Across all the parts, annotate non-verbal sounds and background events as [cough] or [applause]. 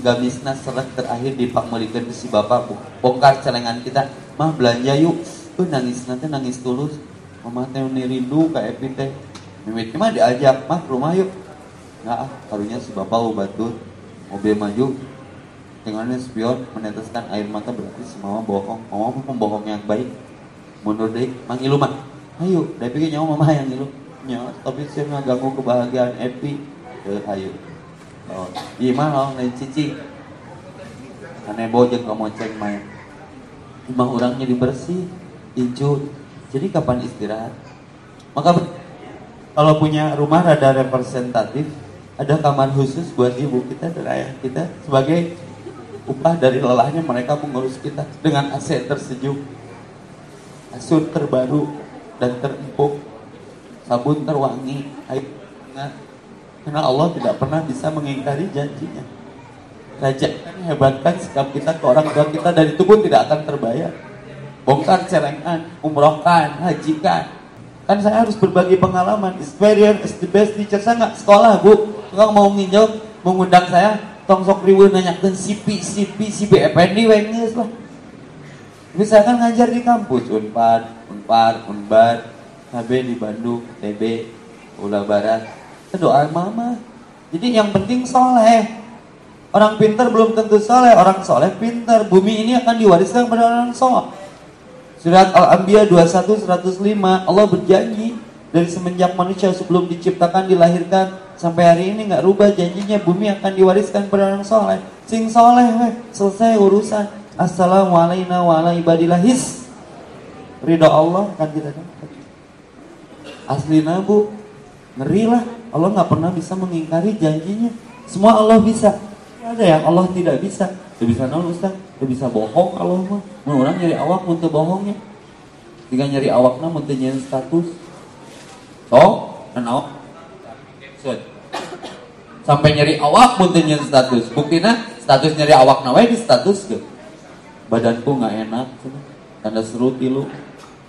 gamisna seret terakhir di pak melikan si bapak bongkar celengan kita. Mah belanja yuk. Tuh nangis nanti nangis tulus. Mama teh rindu kayak Epi teh. Mimit mah diajak. Mah rumah yuk. Nah karunya si bapak tuh mobil maju. Tinggalnya spion meneteskan air mata berarti si mama bohong. Mama pun pembohong yang baik. Mundur deh mangilu mah. Ayo dari pikir nyawa mama yang ngilu nyawa tapi saya nggak ganggu kebahagiaan Epi. Eh, ayo oh iya mah lo lain cici aneh bojeng kamu ceng main imah orangnya dibersih hijau jadi kapan istirahat? Maka kalau punya rumah rada representatif ada kamar khusus buat ibu kita dan ayah kita sebagai upah dari lelahnya mereka mengurus kita dengan AC tersejuk kasur terbaru dan terempuk sabun terwangi air karena Allah tidak pernah bisa mengingkari janjinya. Raja kan hebatkan sikap kita ke orang tua kita dari itu pun tidak akan terbayar. Bongkar cerengan, umrohkan, hajikan. Kan saya harus berbagi pengalaman. Experience is the best teacher. Saya nggak sekolah, Bu. Tukang mau nginjau, mengundang saya, tong sok ribu nanyakan sipi, sipi, sipi, ependi, wenges lah. Tapi saya kan ngajar di kampus, Unpad, Unpar, Unbar, HB di Bandung, TB, Ula Barat, doa mama. Jadi yang penting soleh. Orang pintar belum tentu soleh, orang soleh pintar. Bumi ini akan diwariskan kepada orang soleh. Surat Al-Anbiya 21 105 Allah berjanji dari semenjak manusia sebelum diciptakan dilahirkan sampai hari ini nggak rubah janjinya bumi akan diwariskan kepada orang soleh. Sing soleh, weh. selesai urusan. Assalamualaikum warahmatullahi wabarakatuh. Ridho Allah akan kita dapat. Asli nabu, ngeri lah. Allah nggak pernah bisa mengingkari janjinya. Semua Allah bisa. Ada yang Allah tidak bisa. Tidak bisa nol Ustaz. Tidak bisa bohong Allah mah. Mau orang nyari awak untuk bohongnya. Jika nyari awaknya untuk nyari status. Oh, dan awak. Sampai nyari awak untuk nyari status. Buktinya status nyari awak nawai di status ke. Badanku nggak enak. Tanda seru tilu.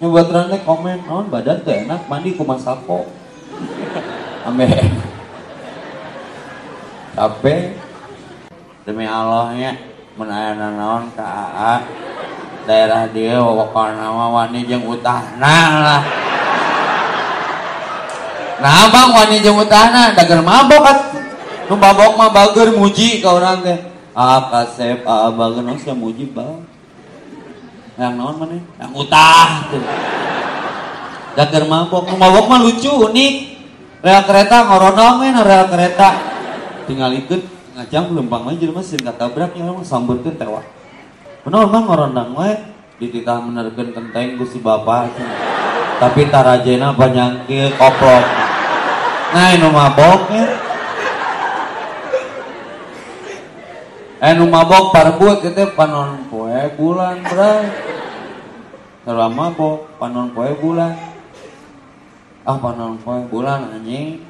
Nyoba terang komen, non badan tuh enak, mandi kumasako ame capek demi Allahnya menayana naon ke AA daerah dia wakil nama wani jeng utahna lah. Nah bang wani jeng utahna dager mabok kan nu mabok mah bager muji ke orang teh. Ah kasep ah bager saya muji bang yang naon mana yang utah tuh dager mabok nu mabok mah lucu unik rel kereta ngoronong rel kereta. Tinggal ikut ngajang lempang aja mas sehingga tabrak ya orang samburkan tewa. Benar mah ngoronong we. Dititah menerken kenteng si bapak tapi tarajena banyak ke koplok. Nah ini mabok ya. Eh mabok parbut itu panon poe bulan bro selama mabok panon poe bulan ah panon poe bulan anjing.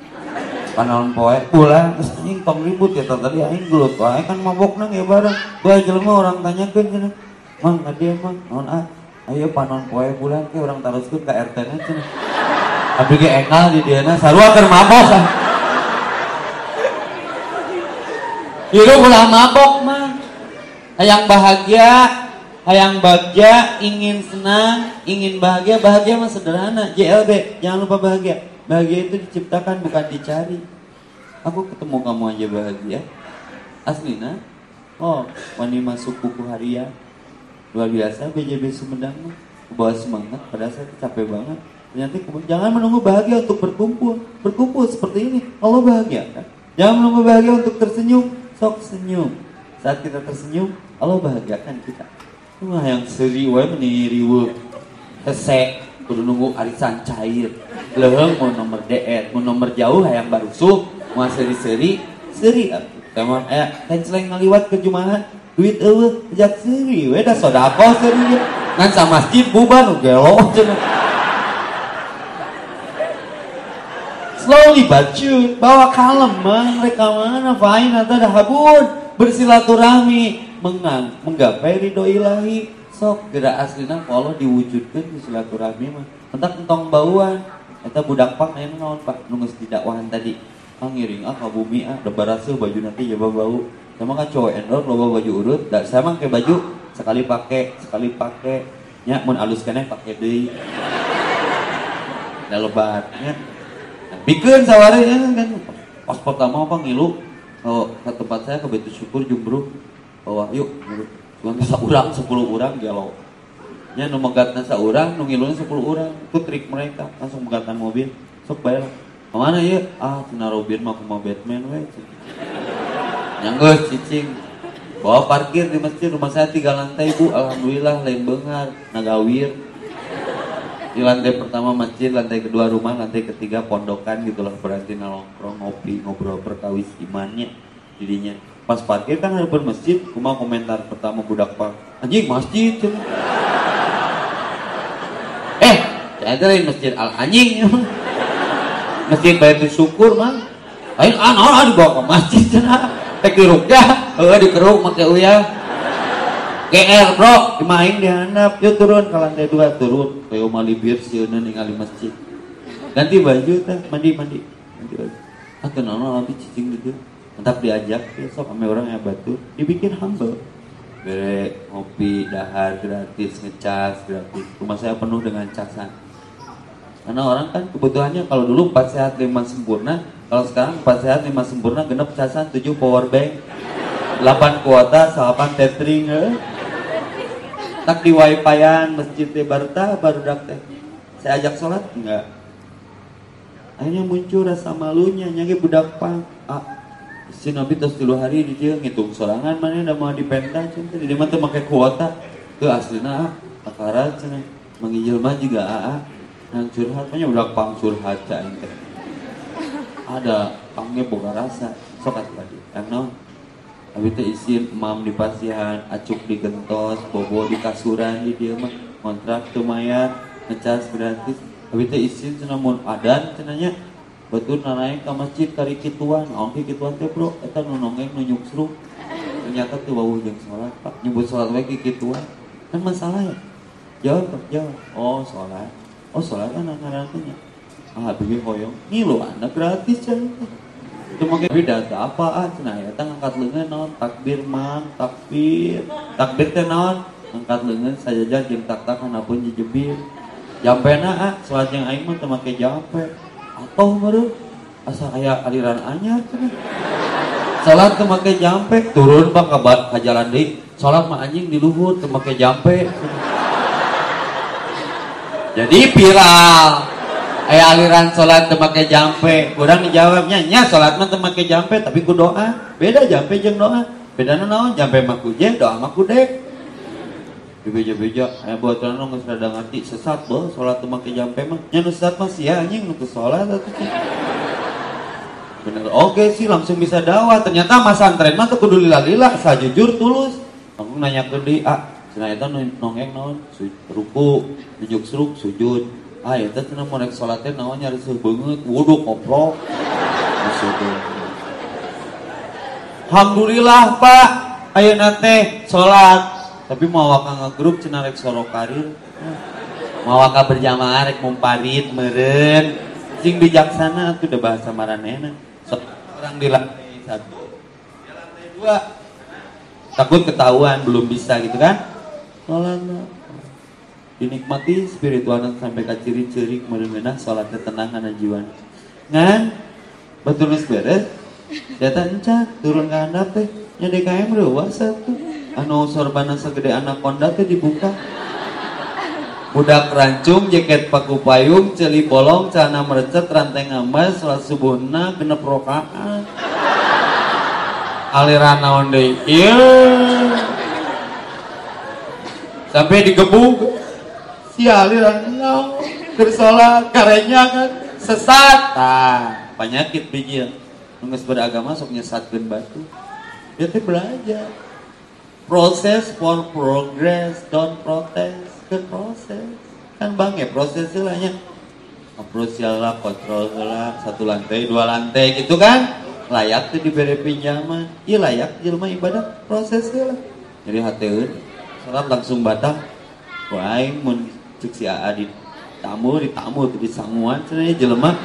Panon poe bulan terus anjing tong ribut ya tadi aing gelut. Wae kan mabok nang ya bareng. Dua jelema orang tanyakeun cenah mang dia mah non ah. Ayo panon poe bulan ke orang taroskeun ka RT na cenah tapi ge engal di dieu sarua keur mabok kan Hidup ulah mabok mah hayang bahagia Hayang bahagia, ingin senang, ingin bahagia, bahagia mah sederhana. JLB, jangan lupa bahagia. Bahagia itu diciptakan bukan dicari. Aku ketemu kamu aja bahagia. Aslina, oh, wani masuk buku harian. Luar biasa BJB Sumedang. Bawa semangat pada saat capek banget. Ternyata jangan menunggu bahagia untuk berkumpul. Berkumpul seperti ini, Allah bahagia kan? Jangan menunggu bahagia untuk tersenyum, sok senyum. Saat kita tersenyum, Allah bahagiakan kita. Wah yang seri wae meni riweuh. Hese kudu nunggu arisan cair. Leuheung mau nomor deet, mau nomor jauh hayang barusuh, mau seri-seri, seri atuh. Tema aya tenceleng ngaliwat ke jumahan, duit eueuh jak seri we da sodako seri. Ngan sa masjid bubar nu gelo Slowly but sure, bawa kalem man, mereka mana, fine atau dah habun, bersilaturahmi, mengang, menggapai ridho ilahi. Sok gerak aslina Allah diwujudkan di silaturahmi mah. Entah tentang bauan. Eta budak pak yang naon pak? Nunggu di dakwahan tadi. Ah ngiring ah bumi ah debarasuh baju nanti jaba bau sama kan cowok endor loba baju urut. Dan saya mah kayak baju sekali pakai sekali pakai nya mun alus keneh pakai deui. Da bikin sawari ya kan pas pertama apa ngilu. Oh, ke tempat saya ke Syukur Jumbro oh yuk. Cuma bisa urang 10 orang galau nya nu megatna saurang nu ngiluna 10 orang. Itu trik mereka langsung megatan mobil. Sok bayar mana ya? Ah tina Robin mah mau Batman we nyanggeus cicing. Bawa parkir di masjid rumah saya tiga lantai bu. Alhamdulillah lain nagawir. Di lantai pertama masjid, lantai kedua rumah, lantai ketiga pondokan gitu lah. Berarti nongkrong ngopi ngobrol perkawis imannya dirinya. Pas parkir kan ada masjid, cuma komentar pertama budak pak anjing masjid. [laughs] Eh, saya lain masjid al anjing. [laughs] masjid Baitul Syukur mah. Lain ah, dibawa ke masjid cenah. [laughs] Teh ya, heuh dikeruk make uyah. GR bro, dimain di handap, yuk turun ke lantai dua turun, kayak mali bir sieuna ningali masjid. Ganti baju teh, mandi mandi, ganti baju. Ah kenal nanti cicing gitu, mantap diajak, besok kami orang yang batu, dibikin humble. Bere ngopi, dahar gratis, ngecas gratis. Rumah saya penuh dengan casan. Karena orang kan kebutuhannya kalau dulu 4 sehat 5 sempurna, kalau sekarang 4 sehat 5 sempurna genep casan 7 power bank. 8 kuota, 8 tethering, eh tak di wifi-an masjid teh barta baru dak teh saya ajak sholat enggak akhirnya muncul rasa malunya nyagi budak pang ah si nabi terus dulu hari di dia ngitung sorangan mana udah mau dipenta cinta di mana tuh pakai kuota. Tuh aslinya ah akara cina. Mengijil mah juga ah, ah. yang curhat punya udah pang curhat cah ada pangnya boga rasa. Sokat tadi non Abi teh isin mam di pasihan, acuk di gentos, bobo di kasuran di dia mah. Kontrak tuh mayar, ngecas gratis. Abi teh isin namun adan cenanya betul nanaik ke masjid kari kituan, oke kituan teh bro, eta nongeng nu. Ternyata tuh bau jeung sholat pak, nyebut sholat lagi kituan, kan masalah ya. Jawab jawab, oh sholat, oh sholat kan anak nya. Ah, bibi hoyong, nih lo anak gratis itu mungkin beda apa ah nah ya tang angkat lengan non takbir mang takbir. Takbir teh non angkat lengan saja jadi tak tak pun jejebir. Jampe na ah sholat yang aing mah teu make jampe atau baru? Asa aya aliran anyar salat teu make jampe. Turun bang ka jalan deui. Salat mah anjing di luhur teu make jampe. Jadi viral. Ayah aliran sholat temakai jampe. Kurang dijawabnya nya sholat mah temakai jampe tapi ku doa. Beda jampe jeng doa. Beda naon? Jampe mah kuje doa mah kudek di beja-beja ayah buat orang nggak sudah ngerti. Sesat boh sholat temakai jampe mah nya sesat mah sia anjing nu sholat atau bener oke sih langsung bisa dakwah. Ternyata mas antren mah tuh kudu lila-lila jujur tulus. Aku nanya ke dia ah Senayata nongeng non ruku, nunjuk seruk, sujud, ah ya teh cenah mau naik sholatnya naon nyari banget wudhu koprok Alhamdulillah Pak. Ayo nate sholat tapi mau waka ngegrup cina rek karir mau berjamaah rek mumparit meren sing bijaksana tuh udah bahasa maranena so, orang di lantai satu. Di lantai dua. Takut ketahuan belum bisa gitu kan? Sholat dinikmati spiritual sampai ke ciri-ciri kemudian sholatnya tenang anak jiwa. Ngan betul beres? Datang encak turun ke handap teh. Nya DKM satu anu sorbana segede anak konda teh dibuka. Budak rancung jaket paku payung celi bolong cana merecet rantai ngamas sholat subuhna genep rokaan aliran naon deui iya. Sampai digebuk. Sialiran no bersolat karenya kan sesat nah, penyakit biji nunggu beragama sok nyesatkan batu. Dia tuh belajar proses for progress don't protest ke proses. Kan bang ya prosesnya lahnya approach lah kontrol lah satu lantai dua lantai gitu kan? Layak tuh diberi pinjaman. Iya layak jelma ibadah prosesnya lah. Jadi hati sholat langsung batal wah mun cek si AA di tamu di tamu di sanguan cenah jelema.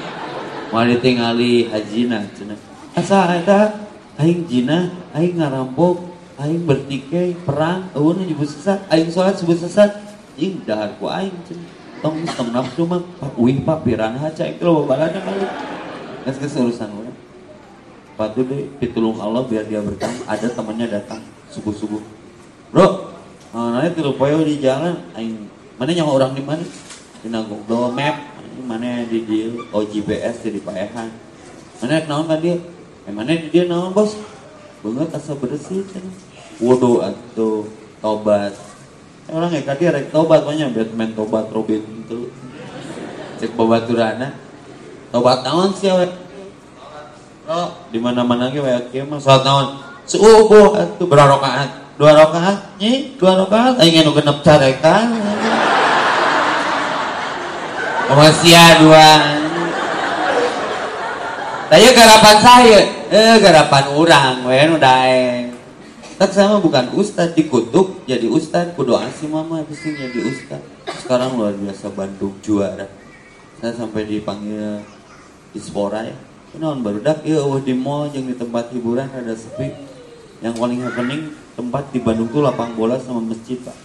Mau ditingali hajina cenah asa eta aing jina aing ngarampok aing bertikai perang eueun nyebut sesat aing salat sebut sesat. Ing dahar ku aing tong tong nafsu mah pak wih pak piranha cai kalau babalana balik geus geus urusan urang. Patu deh pitulung Allah biar dia bertahan ada temannya datang subuh subuh bro nah, nanti tilu poyo di jalan? Aing mana nyawa orang di mana? Di nanggung Google Map. Mana di dia oh GPS jadi paehan mana naon kan dia eh, mana di dia naon bos banget asa bersih kan wudhu atau tobat orang ya dia rek tobat banyak Batman tobat Robin itu cek babaturana tobat naon sih awet Oh, di mana-mana ge wae kieu mah salat naon? Subuh atuh berapa rakaat? Dua rakaat? Nyi, dua rakaat aing nu genep carekan. Komasia dua. Tanya garapan saya, eh garapan orang, we nu daeng. Tak sama bukan ustad dikutuk jadi ustad kudu asim mama bisa jadi ustad. Sekarang luar biasa Bandung juara. Saya sampai dipanggil Dispora ya. Naon baru dak iya di mall jeung di tempat hiburan ada sepi. Yang paling happening tempat di Bandung tuh lapang bola sama masjid, Pak.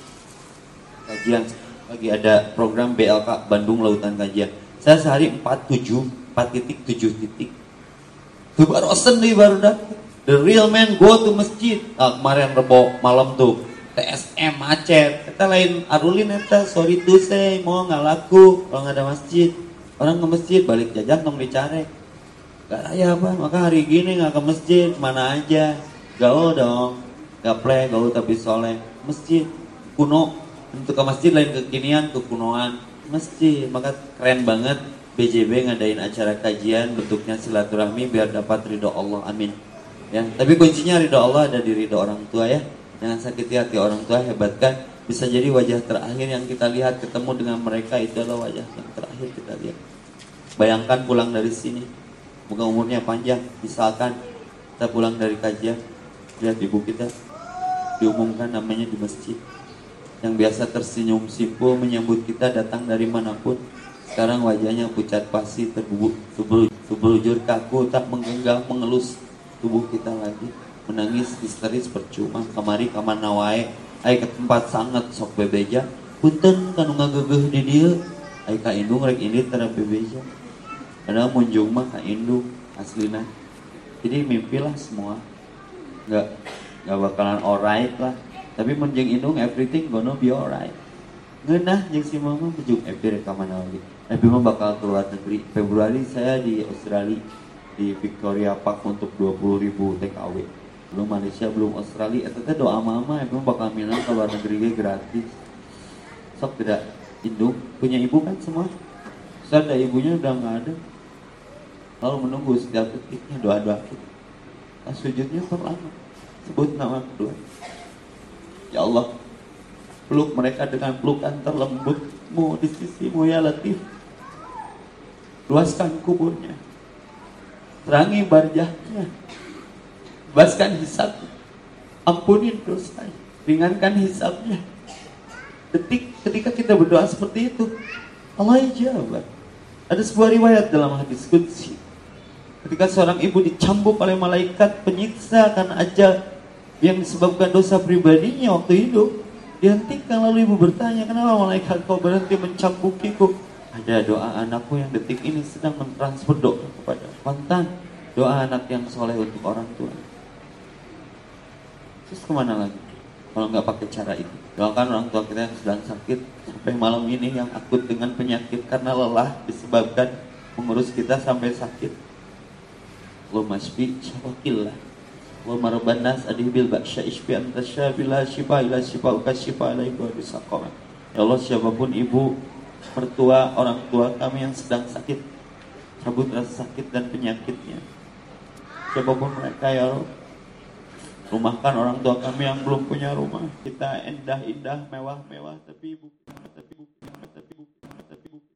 Kajian lagi ada program BLK Bandung Lautan Kajian. Saya sehari 47, 4 titik, 7 titik. Baru nih baru dah. The real man go to masjid. Ah, kemarin rebo malam tuh TSM macet. Kita lain arulin eta sorry tuh saya mau nggak laku kalau nggak ada masjid. Orang ke masjid balik jajan dong dicari. Gak raya apa, maka hari gini nggak ke masjid, mana aja. Gaul dong, gaple, gaul tapi soleh. Masjid, kuno, untuk ke masjid lain kekinian, kekunoan. Masjid, maka keren banget BJB ngadain acara kajian bentuknya silaturahmi biar dapat ridho Allah, amin. Ya, tapi kuncinya ridho Allah ada di ridho orang tua ya. Jangan sakiti hati orang tua, hebatkan. Bisa jadi wajah terakhir yang kita lihat ketemu dengan mereka itu adalah wajah yang terakhir kita lihat. Bayangkan pulang dari sini, Moga umurnya panjang. Misalkan kita pulang dari kajian, lihat ibu kita diumumkan namanya di masjid. Yang biasa tersenyum simpul menyambut kita datang dari mana pun. Sekarang wajahnya pucat pasi, terbubuk, sebelujur kaku, tak menggenggam, mengelus tubuh kita lagi. Menangis histeris percuma, kamari kamar nawai, ay ke tempat sangat sok bebeja. Punten kanu ngagegeh di dia, ay ka indung rek ini tara bebeja. Padahal munjung mah ka induk aslina jadi mimpilah semua. Nggak nggak bakalan alright lah. Tapi menjeng indung everything gonna be alright. Ngenah jeng si mama bejuk epi rekaman lagi Epi mah bakal keluar negeri. Februari saya di Australia di Victoria Park untuk 20 ribu TKW belum Malaysia belum Australia. Itu teh doa mama mah bakal minang keluar negeri gratis. Sok tidak induk punya ibu kan semua. Saya ada ibunya udah nggak ada. Lalu menunggu setiap detiknya doa-doa kita. Nah, sujudnya pertama, sebut nama kedua. Ya Allah, peluk mereka dengan pelukan terlembutmu di sisimu ya Latif. Luaskan kuburnya, terangi barjahnya, bebaskan hisapnya, ampunin dosanya, ringankan hisapnya. Detik ketika kita berdoa seperti itu, Allah ijabah. Ada sebuah riwayat dalam hadis kudsi Ketika seorang ibu dicambuk oleh malaikat penyiksa karena aja yang disebabkan dosa pribadinya waktu hidup, dihentikan lalu ibu bertanya, kenapa malaikat kau berhenti mencambukiku? Ada doa anakku yang detik ini sedang mentransfer doa kepada Pantang doa anak yang soleh untuk orang tua. Terus ke mana lagi? Kalau nggak pakai cara itu. Doakan orang tua kita yang sedang sakit sampai malam ini yang akut dengan penyakit karena lelah disebabkan mengurus kita sampai sakit Allahumma shfi syafakillah Allahumma rabban nas adhibil ba'sya ishfi anta syafila syifa ila syifa uka syifa ila ibu Ya Allah siapa pun ibu mertua orang tua kami yang sedang sakit cabut rasa sakit dan penyakitnya. Siapa pun mereka ya Allah rumahkan orang tua kami yang belum punya rumah. Kita indah-indah mewah-mewah tapi ibu